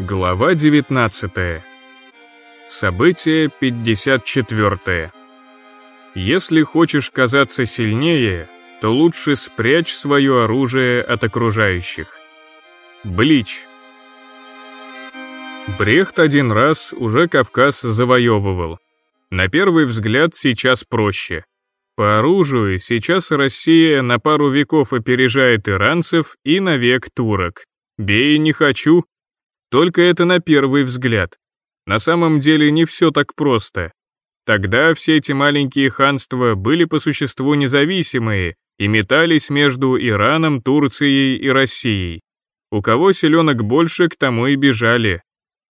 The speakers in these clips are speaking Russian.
Глава 19. Событие 54. Если хочешь казаться сильнее, то лучше спрячь свое оружие от окружающих. Блич. Брехт один раз уже Кавказ завоевывал. На первый взгляд сейчас проще. По оружию сейчас Россия на пару веков опережает иранцев и на век турок. Бей не хочу, только это на первый взгляд. На самом деле не все так просто. Тогда все эти маленькие ханства были по существу независимые и метались между Ираном, Турцией и Россией. У кого селенок больше, к тому и бежали.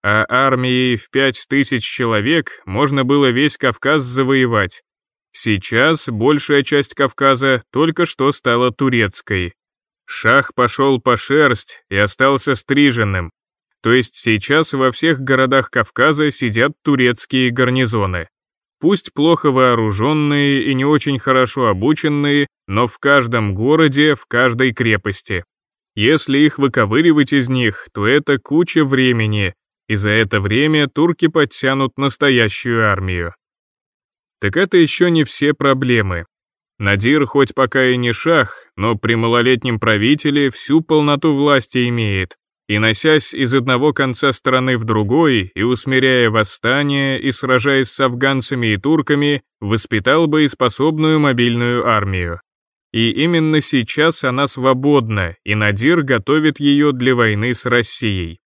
А армией в пять тысяч человек можно было весь Кавказ завоевать. Сейчас большая часть Кавказа только что стала турецкой. Шах пошел по шерсть и остался стриженным, то есть сейчас во всех городах Кавказа сидят турецкие гарнизоны. Пусть плохо вооруженные и не очень хорошо обученные, но в каждом городе, в каждой крепости. Если их выковыривать из них, то это куча времени, и за это время турки подтянут настоящую армию. Так это еще не все проблемы. Надир хоть пока и не шах, но при малолетнем правителе всю полноту власти имеет, и носясь из одного конца страны в другой, и усмиряя восстания, и сражаясь с афганцами и турками, воспитал бы и способную мобильную армию. И именно сейчас она свободна, и Надир готовит ее для войны с Россией.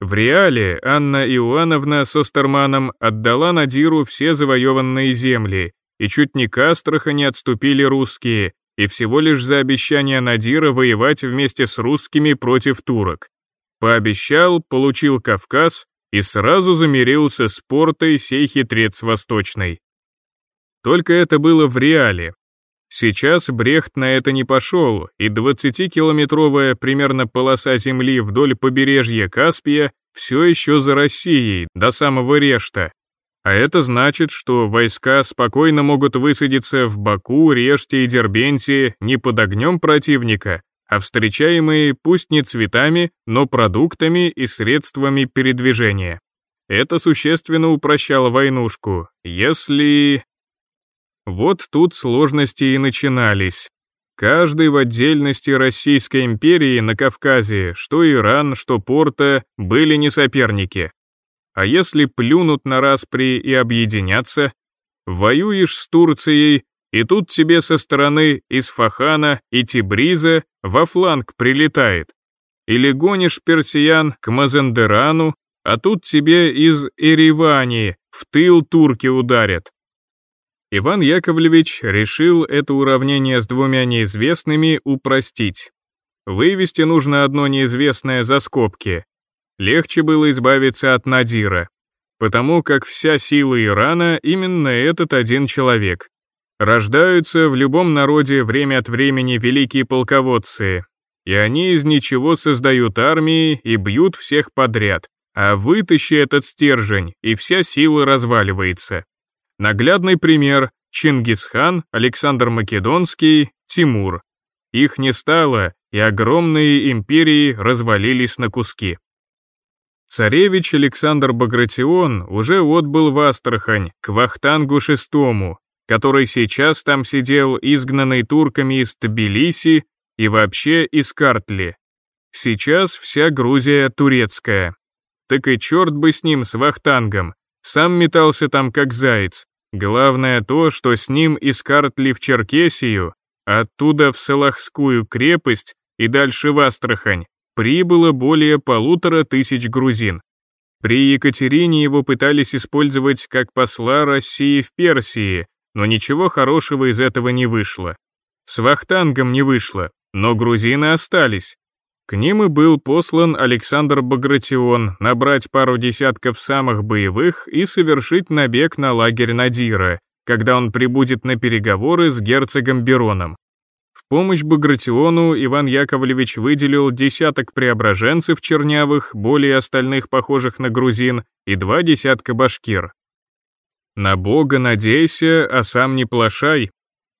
В реале Анна Иоанновна с Остерманом отдала Надиру все завоеванные земли, и чуть не к Астрахани отступили русские, и всего лишь за обещание Надира воевать вместе с русскими против турок. Пообещал, получил Кавказ и сразу замирился с портой сей хитрец восточный. Только это было в реале. Сейчас Брехт на это не пошел, и 20-километровая примерно полоса земли вдоль побережья Каспия все еще за Россией, до самого Решта. А это значит, что войска спокойно могут высадиться в Баку, Реште и Дербенте не под огнем противника, а встречаемые пусть не цветами, но продуктами и средствами передвижения. Это существенно упрощало войнушку, если... Вот тут сложности и начинались. Каждый в отдельности Российской империи на Кавказе, что Иран, что Порта, были не соперники. А если плюнут на распри и объединятся? Воюешь с Турцией, и тут тебе со стороны Исфахана и Тибриза во фланг прилетает. Или гонишь персиян к Мазендерану, а тут тебе из Эревании в тыл турки ударят. Иван Яковлевич решил это уравнение с двумя неизвестными упростить. Вывести нужно одно неизвестное за скобки. Легче было избавиться от Надира, потому как вся сила Ирана именно этот один человек. Рождаются в любом народе время от времени великие полководцы, и они из ничего создают армии и бьют всех подряд, а вытащи этот стержень, и вся сила разваливается. Наглядный пример – Чингисхан, Александр Македонский, Тимур. Их не стало, и огромные империи развалились на куски. Царевич Александр Багратион уже отбыл в Астрахань к Вахтангу VI, который сейчас там сидел изгнанный турками из Тбилиси и вообще из Картли. Сейчас вся Грузия турецкая. Так и черт бы с ним, с Вахтангом, сам метался там как заяц. Главное то, что с ним из Картли в Черкесию, оттуда в Салахскую крепость и дальше в Астрахань, прибыло более полутора тысяч грузин. При Екатерине его пытались использовать как посла России в Персии, но ничего хорошего из этого не вышло. С Вахтангом не вышло, но грузины остались. К ним и был послан Александр Багратион набрать пару десятков самых боевых и совершить набег на лагерь Надира, когда он прибудет на переговоры с герцогом Бероном. В помощь Багратиону Иван Яковлевич выделил десяток преображенцев чернявых, более остальных похожих на грузин, и два десятка башкир. На Бога надейся, а сам не плашай.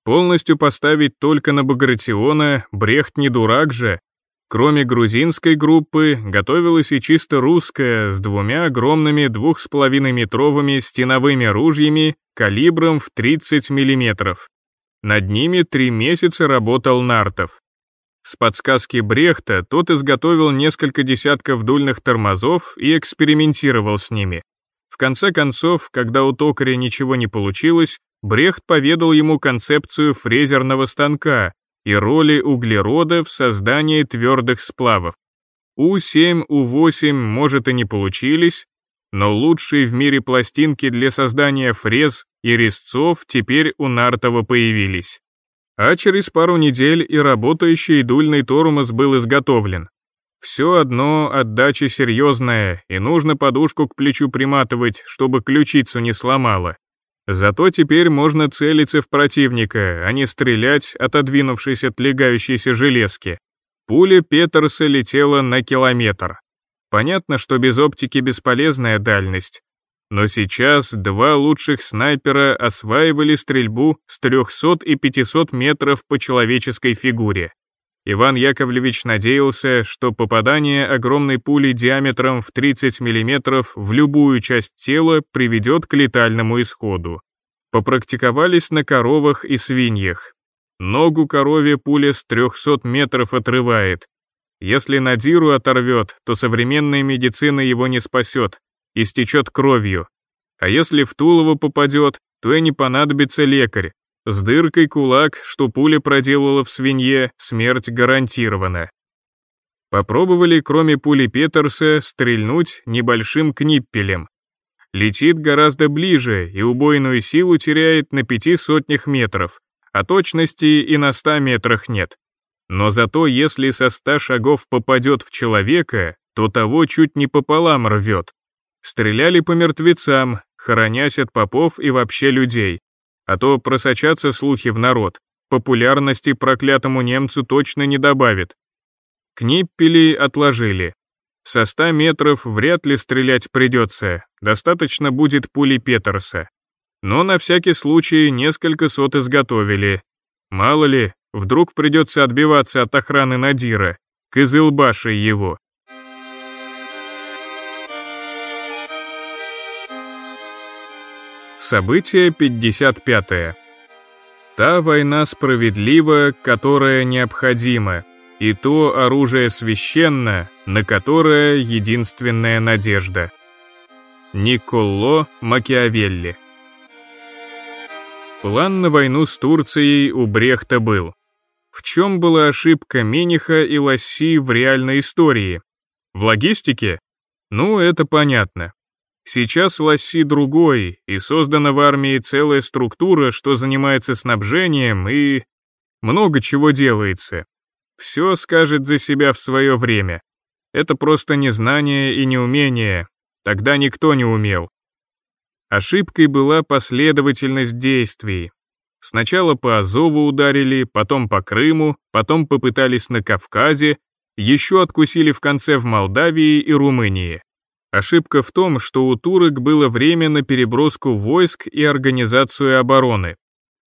Полностью поставить только на Багратиона, Брехт не дурак же. Кроме грузинской группы, готовилась и чисто русская с двумя огромными 2,5-метровыми стеновыми ружьями калибром в 30 мм. Над ними три месяца работал Нартов. С подсказки Брехта тот изготовил несколько десятков дульных тормозов и экспериментировал с ними. Конце концов, когда у токаря ничего не получилось, Брехт поведал ему концепцию фрезерного станка и роли углерода в создании твердых сплавов. У7, У8, может, и не получились, но лучшие в мире пластинки для создания фрез и резцов теперь у Нартова появились. А через пару недель и работающий дульный тормоз был изготовлен. Все одно отдача серьезная, и нужно подушку к плечу приматывать, чтобы ключицу не сломала. Зато теперь можно целиться в противника, а не стрелять, отодвинувшись от легающейся железки. Пуля Петерса летела на километр. Понятно, что без оптики бесполезная дальность. Но сейчас два лучших снайпера осваивали стрельбу с 300 и 500 метров по человеческой фигуре. Иван Яковлевич надеялся, что попадание огромной пули диаметром в 30 мм в любую часть тела приведет к летальному исходу. Попрактиковались на коровах и свиньях. Ногу корове пуля с 300 метров отрывает. Если надиру оторвет, то современная медицина его не спасет, истечет кровью. А если в Тулово попадет, то и не понадобится лекарь, с дыркой кулак, что пуля проделала в свинье, смерть гарантирована. Попробовали, кроме пули Петерса, стрельнуть небольшим книппелем. Летит гораздо ближе и убойную силу теряет на пяти сотнях метров, а точности и на ста метрах нет. Но зато если со ста шагов попадет в человека, то того чуть не пополам рвет. Стреляли по мертвецам, хоронясь от попов и вообще людей а то просочатся слухи в народ, популярности проклятому немцу точно не добавит. Книппели отложили. Со ста метров вряд ли стрелять придется, достаточно будет пули Петерса. Но на всякий случай несколько сот изготовили. Мало ли, вдруг придется отбиваться от охраны Надира, Кызылбашей его. Событие 55. -е. Та война справедлива, которая необходима, и то оружие священно, на которое единственная надежда. Николо Макиавелли План на войну с Турцией у Брехта был. В чем была ошибка Миниха и Ласси в реальной истории? В логистике? Ну, это понятно. Сейчас Ласси другой, и создана в армии целая структура, что занимается снабжением и... Много чего делается. Все скажет за себя в свое время. Это просто незнание и неумение. Тогда никто не умел. Ошибкой была последовательность действий. Сначала по Азову ударили, потом по Крыму, потом попытались на Кавказе, еще откусили в конце в Молдавии и Румынии. Ошибка в том, что у турок было время на переброску войск и организацию обороны.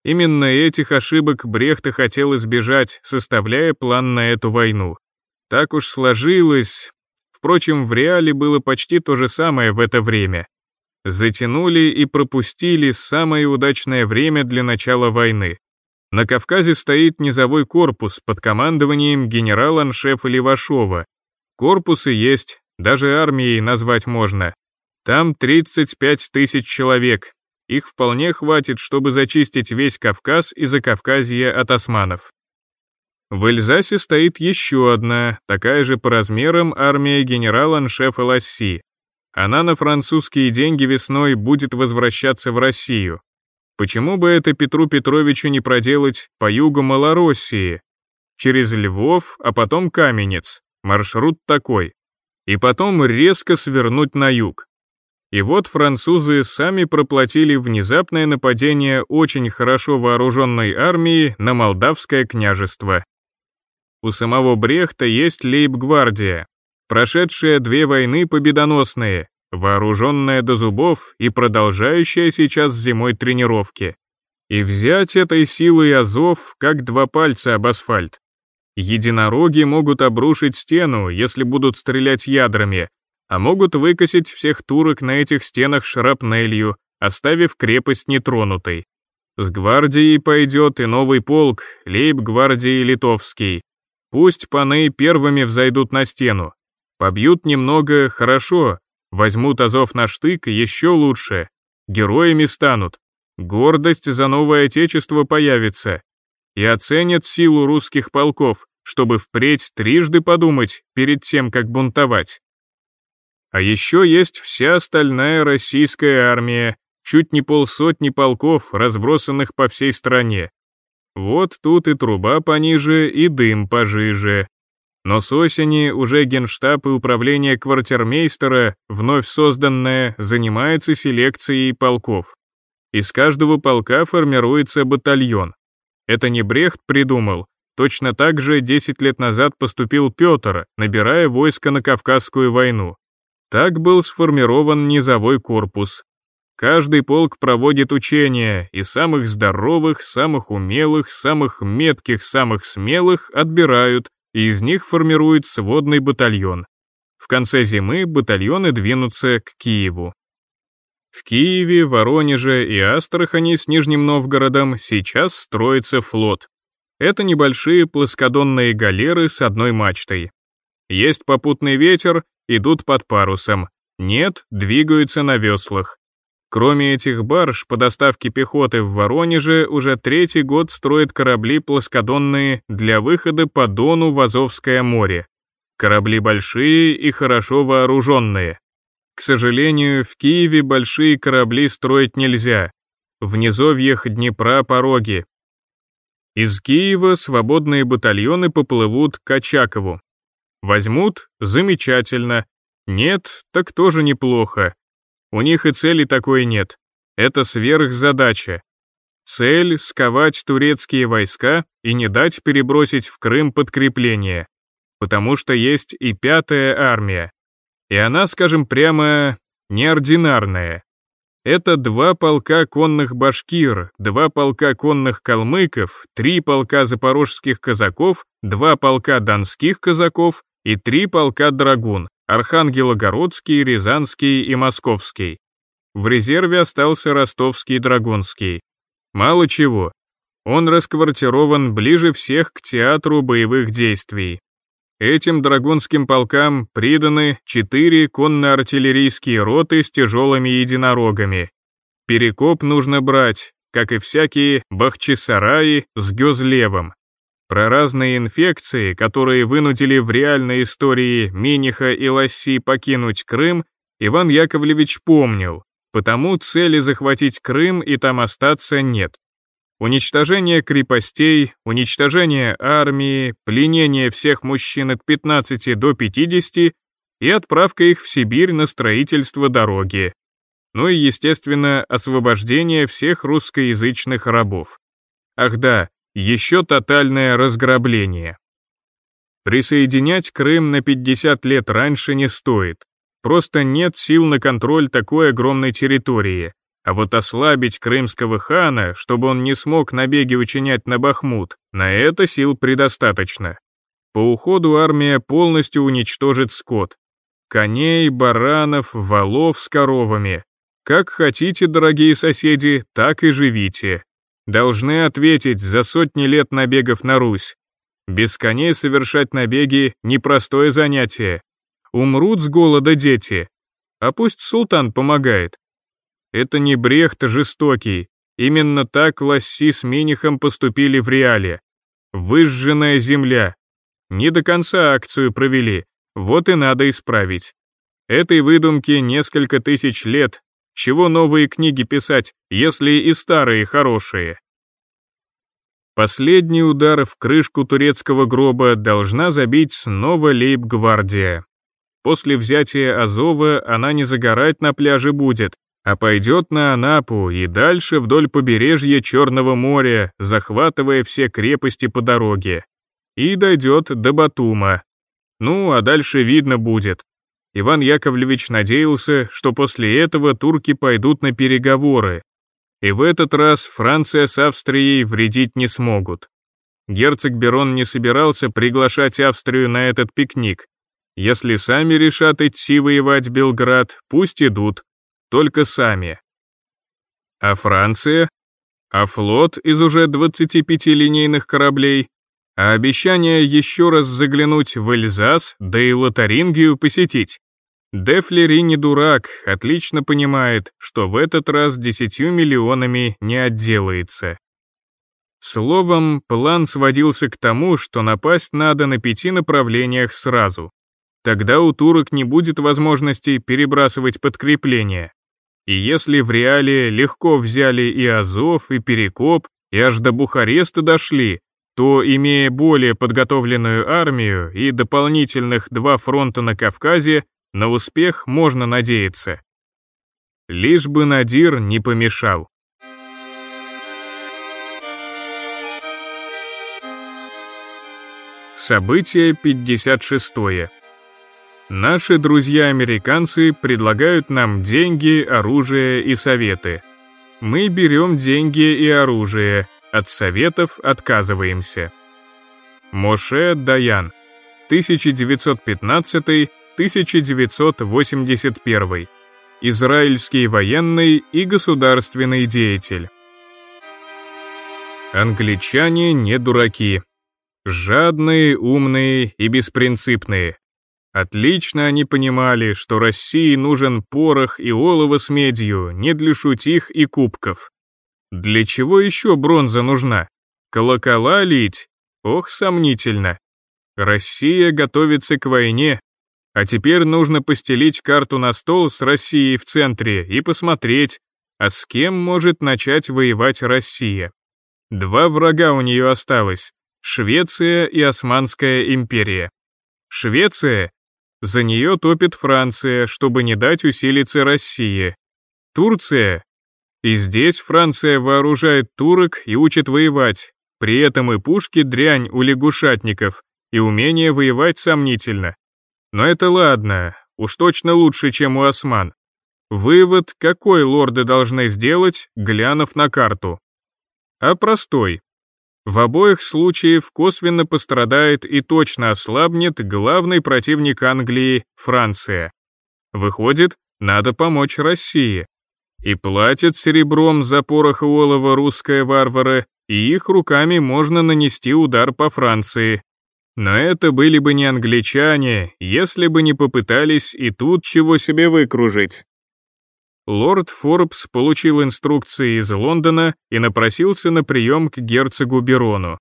Именно этих ошибок Брехт и хотел избежать, составляя план на эту войну. Так уж сложилось. Впрочем, в реале было почти то же самое в это время. Затянули и пропустили самое удачное время для начала войны. На Кавказе стоит низовой корпус под командованием генерала-аншефа Левашова. Корпусы есть, даже армией назвать можно. Там 35 тысяч человек. Их вполне хватит, чтобы зачистить весь Кавказ и Закавказье от османов. В Эльзасе стоит еще одна, такая же по размерам армия генерала-аншефа Ласси. Она на французские деньги весной будет возвращаться в Россию. Почему бы это Петру Петровичу не проделать по югу Малороссии? Через Львов, а потом Каменец. Маршрут такой и потом резко свернуть на юг. И вот французы сами проплатили внезапное нападение очень хорошо вооруженной армии на Молдавское княжество. У самого Брехта есть лейб-гвардия, прошедшая две войны победоносные, вооруженная до зубов и продолжающая сейчас зимой тренировки. И взять этой силой Азов, как два пальца об асфальт. Единороги могут обрушить стену, если будут стрелять ядрами, а могут выкосить всех турок на этих стенах шрапнелью, оставив крепость нетронутой. С гвардией пойдет и новый полк, лейб-гвардии литовский. Пусть паны первыми взойдут на стену. Побьют немного, хорошо. Возьмут Азов на штык, еще лучше. Героями станут. Гордость за новое отечество появится. И оценят силу русских полков, чтобы впредь трижды подумать перед тем, как бунтовать. А еще есть вся остальная российская армия, чуть не полсотни полков, разбросанных по всей стране. Вот тут и труба пониже, и дым пожиже. Но с осени уже генштаб и управление квартирмейстера, вновь созданное, занимается селекцией полков. Из каждого полка формируется батальон. Это не Брехт придумал, точно так же 10 лет назад поступил Петр, набирая войско на Кавказскую войну. Так был сформирован низовой корпус, Каждый полк проводит учения, и самых здоровых, самых умелых, самых метких, самых смелых отбирают, и из них формируют сводный батальон. В конце зимы батальоны двинутся к Киеву. В Киеве, Воронеже и Астрахани с Нижним Новгородом сейчас строится флот. Это небольшие плоскодонные галеры с одной мачтой. Есть попутный ветер, идут под парусом. Нет, двигаются на веслах. Кроме этих барж, по доставке пехоты в Воронеже уже третий год строят корабли плоскодонные для выхода по Дону в Азовское море. Корабли большие и хорошо вооруженные. К сожалению, в Киеве большие корабли строить нельзя. В низовьях Днепра пороги. Из Киева свободные батальоны поплывут к Очакову. Возьмут – замечательно. Нет, так тоже неплохо. У них и цели такой нет. Это сверхзадача. Цель — сковать турецкие войска и не дать перебросить в Крым подкрепление. Потому что есть и пятая армия. И она, скажем прямо, неординарная. Это два полка конных башкир, два полка конных калмыков, три полка запорожских казаков, два полка донских казаков и три полка драгун. Архангелогородский, Рязанский и Московский. В резерве остался Ростовский Драгунский. Мало чего. Он расквартирован ближе всех к театру боевых действий. Этим драгунским полкам приданы четыре конно-артиллерийские роты с тяжелыми единорогами. Перекоп нужно брать, как и всякие бахчисараи с гёзлевом. Про разные инфекции, которые вынудили в реальной истории Миниха и Ласси покинуть Крым, Иван Яковлевич помнил, потому цели захватить Крым и там остаться нет. Уничтожение крепостей, уничтожение армии, пленение всех мужчин от 15 до 50 и отправка их в Сибирь на строительство дороги. Ну и, естественно, освобождение всех русскоязычных рабов. Ах да, еще тотальное разграбление. Присоединять Крым на 50 лет раньше не стоит. Просто нет сил на контроль такой огромной территории. А вот ослабить крымского хана, чтобы он не смог набеги учинять на Бахмут, на это сил предостаточно. По уходу армия полностью уничтожит скот. Коней, баранов, валов с коровами. Как хотите, дорогие соседи, так и живите должны ответить за сотни лет набегов на Русь. Без коней совершать набеги — непростое занятие. Умрут с голода дети. А пусть султан помогает. Это не Брехт жестокий. Именно так Ласси с Минихом поступили в реале. Выжженная земля. Не до конца акцию провели, вот и надо исправить. Этой выдумке несколько тысяч лет, чего новые книги писать, если и старые хорошие? Последний удар в крышку турецкого гроба должна забить снова лейб-гвардия. После взятия Азова она не загорать на пляже будет, а пойдет на Анапу и дальше вдоль побережья Черного моря, захватывая все крепости по дороге. И дойдет до Батума. Ну, а дальше видно будет. Иван Яковлевич надеялся, что после этого турки пойдут на переговоры. И в этот раз Франция с Австрией вредить не смогут. Герцог Берон не собирался приглашать Австрию на этот пикник. Если сами решат идти воевать Белград, пусть идут. Только сами. А Франция? А флот из уже 25 линейных кораблей? А обещание еще раз заглянуть в Эльзас, да и Лотарингию посетить? Дефлери не дурак, отлично понимает, что в этот раз десятью миллионами не отделается. Словом, план сводился к тому, что напасть надо на пяти направлениях сразу. Тогда у турок не будет возможности перебрасывать подкрепления. И если в реале легко взяли и Азов, и Перекоп, и аж до Бухареста дошли, то, имея более подготовленную армию и дополнительных два фронта на Кавказе, на успех можно надеяться. Лишь бы Надир не помешал. Событие 56. Наши друзья-американцы предлагают нам деньги, оружие и советы. Мы берем деньги и оружие, от советов отказываемся. Моше Даян, 1915 1981. Израильский военный и государственный деятель. Англичане не дураки. Жадные, умные и беспринципные. Отлично они понимали, что России нужен порох и олово с медью не для шутих и кубков. Для чего еще бронза нужна? Колокола лить? Ох, сомнительно. Россия готовится к войне, а теперь нужно постелить карту на стол с Россией в центре и посмотреть, а с кем может начать воевать Россия. Два врага у нее осталось — Швеция и Османская империя. Швеция — за нее топит Франция, чтобы не дать усилиться России. Турция — и здесь Франция вооружает турок и учит воевать, при этом и пушки дрянь у лягушатников, и умение воевать сомнительно. Но это ладно, уж точно лучше, чем у осман. Вывод, какой лорды должны сделать, глянув на карту. А простой. В обоих случаях косвенно пострадает и точно ослабнет главный противник Англии – Франция. Выходит, надо помочь России. И платят серебром за порох и олово русские варвары, и их руками можно нанести удар по Франции, но это были бы не англичане, если бы не попытались и тут чего себе выкружить. Лорд Форбс получил инструкции из Лондона и напросился на прием к герцогу Берону.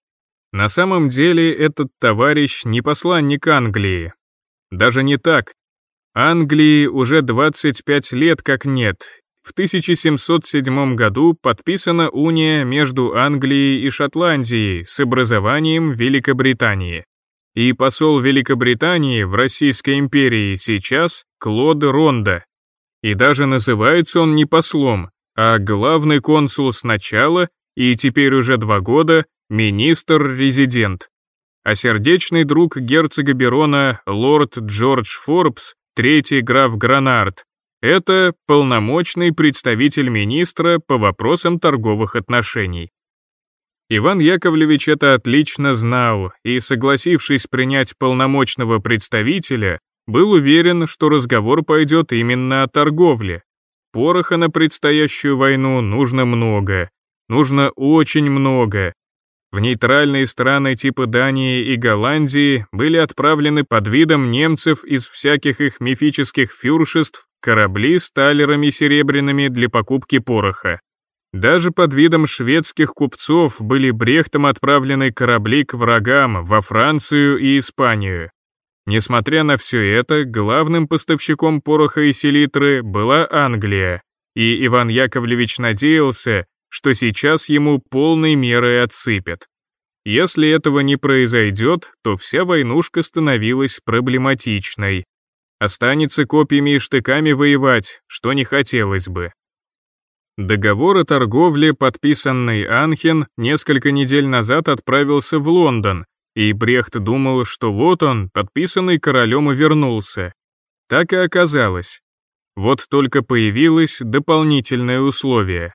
На самом деле этот товарищ не посланник Англии. Даже не так. Англии уже 25 лет как нет. В 1707 году подписана уния между Англией и Шотландией с образованием Великобритании и посол Великобритании в Российской империи сейчас Клод Ронда. И даже называется он не послом, а главный консул сначала и теперь уже два года министр-резидент. А сердечный друг герцога Берона лорд Джордж Форбс, третий граф Гранард, это полномочный представитель министра по вопросам торговых отношений. Иван Яковлевич это отлично знал и, согласившись принять полномочного представителя, был уверен, что разговор пойдет именно о торговле. Пороха на предстоящую войну нужно много, нужно очень много. В нейтральные страны типа Дании и Голландии были отправлены под видом немцев из всяких их мифических фюршеств корабли с талерами серебряными для покупки пороха. Даже под видом шведских купцов были Брехтом отправлены корабли к врагам во Францию и Испанию. Несмотря на все это, главным поставщиком пороха и селитры была Англия, и Иван Яковлевич надеялся, что сейчас ему полной мерой отсыпят. Если этого не произойдет, то вся войнушка становилась проблематичной. Останется копьями и штыками воевать, что не хотелось бы. Договор о торговле, подписанный Анхен, несколько недель назад отправился в Лондон, и Брехт думал, что вот он, подписанный королем, и вернулся. Так и оказалось. Вот только появилось дополнительное условие.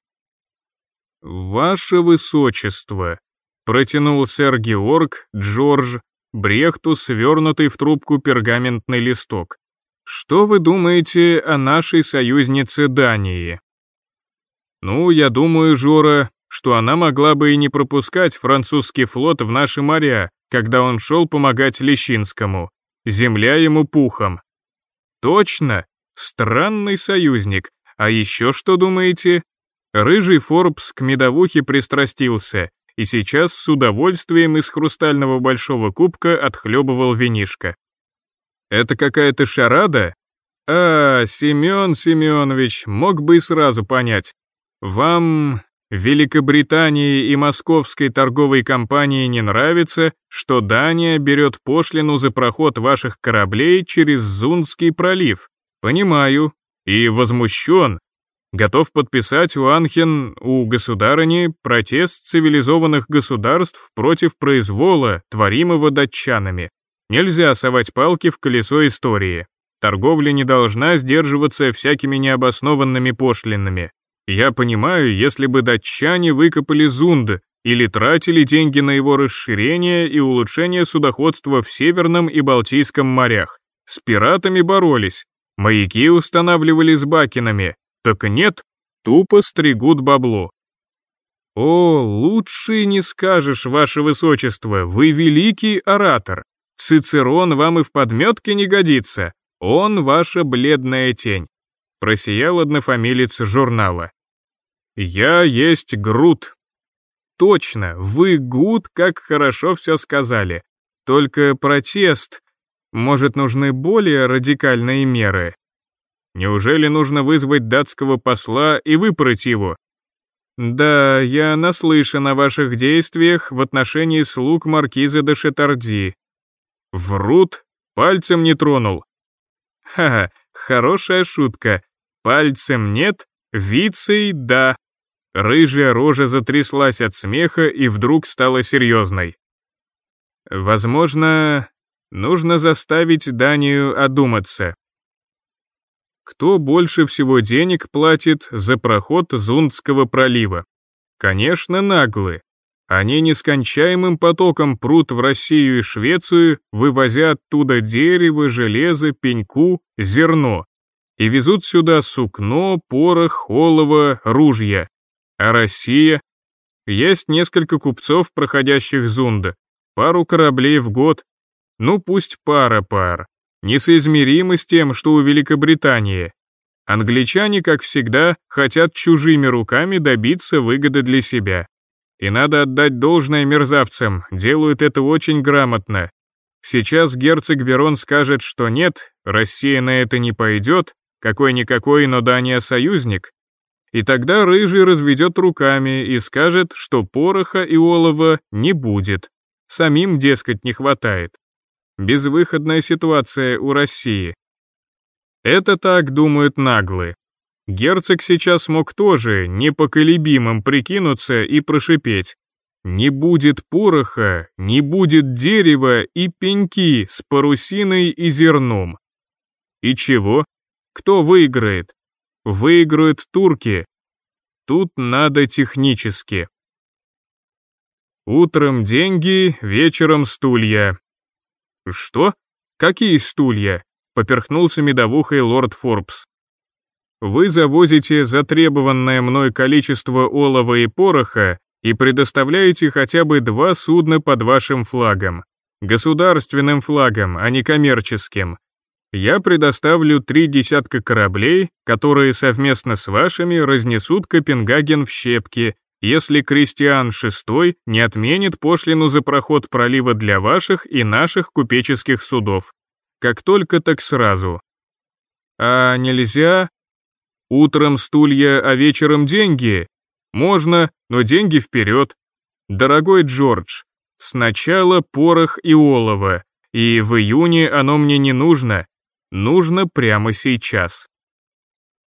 «Ваше Высочество», Протянул сэр Георг, Джордж, Брехту свернутый в трубку пергаментный листок. Что вы думаете о нашей союзнице Дании? Ну, я думаю, Жора, что она могла бы и не пропускать французский флот в наши моря, когда он шел помогать Лещинскому. Земля ему пухом. Точно, странный союзник. А еще что думаете? Рыжий Форбс к медовухе пристрастился, и сейчас с удовольствием из хрустального большого кубка отхлебывал винишко. Это какая-то шарада? А, Семен Семенович, мог бы и сразу понять. Вам, Великобритании и Московской торговой компании не нравится, что Дания берет пошлину за проход ваших кораблей через Зундский пролив. Понимаю. И возмущен. Готов подписать у Анхен, у государыни, протест цивилизованных государств против произвола, творимого датчанами. Нельзя совать палки в колесо истории. Торговля не должна сдерживаться всякими необоснованными пошлинами. Я понимаю, если бы датчане выкопали Зунд или тратили деньги на его расширение и улучшение судоходства в Северном и Балтийском морях. С пиратами боролись, маяки устанавливали с бакинами, так нет, тупо стригут бабло. О, лучше не скажешь, ваше высочество, вы великий оратор. Цицерон вам и в подметке не годится, он ваша бледная тень. Просиял однофамилец журнала. Я есть Грут. Точно, вы Гуд, как хорошо все сказали. Только протест. Может, нужны более радикальные меры? Неужели нужно вызвать датского посла и выпороть его? Да, я наслышан о ваших действиях в отношении слуг маркиза де Шетарди. Врут, пальцем не тронул. Ха, хорошая шутка. Пальцем нет, вицей да. Рыжая рожа затряслась от смеха и вдруг стала серьезной. Возможно, нужно заставить Данию одуматься. Кто больше всего денег платит за проход Зундского пролива? Конечно, наглые. Они нескончаемым потоком прут в Россию и Швецию, вывозя оттуда дерево, железо, пеньку, зерно. И везут сюда сукно, порох, олово, ружья. А Россия? Есть несколько купцов, проходящих Зунда. Пару кораблей в год. Ну пусть пара пар. Несоизмеримо с тем, что у Великобритании. Англичане, как всегда, хотят чужими руками добиться выгоды для себя. И надо отдать должное мерзавцам, делают это очень грамотно. Сейчас герцог Берон скажет, что нет, Россия на это не пойдет, какой-никакой, но Дания союзник. И тогда Рыжий разведет руками и скажет, что пороха и олова не будет. Самим, дескать, не хватает. Безвыходная ситуация у России. Это так думают наглые. Герцог сейчас мог тоже непоколебимым прикинуться и прошипеть. Не будет пороха, не будет дерева и пеньки с парусиной и зерном. И чего? Кто выиграет? Выиграют турки. Тут надо технически. Утром деньги, вечером стулья. Что? Какие стулья? Поперхнулся медовухой лорд Форбс. Вы завозите затребованное мной количество олова и пороха и предоставляете хотя бы два судна под вашим флагом. Государственным флагом, а не коммерческим. Я предоставлю три десятка кораблей, которые совместно с вашими разнесут Копенгаген в щепки, если Кристиан VI не отменит пошлину за проход пролива для ваших и наших купеческих судов. Как только, так сразу. А нельзя Утром стулья, а вечером деньги? Можно, но деньги вперед. Дорогой Джордж, сначала порох и олово, и в июне оно мне не нужно. Нужно прямо сейчас.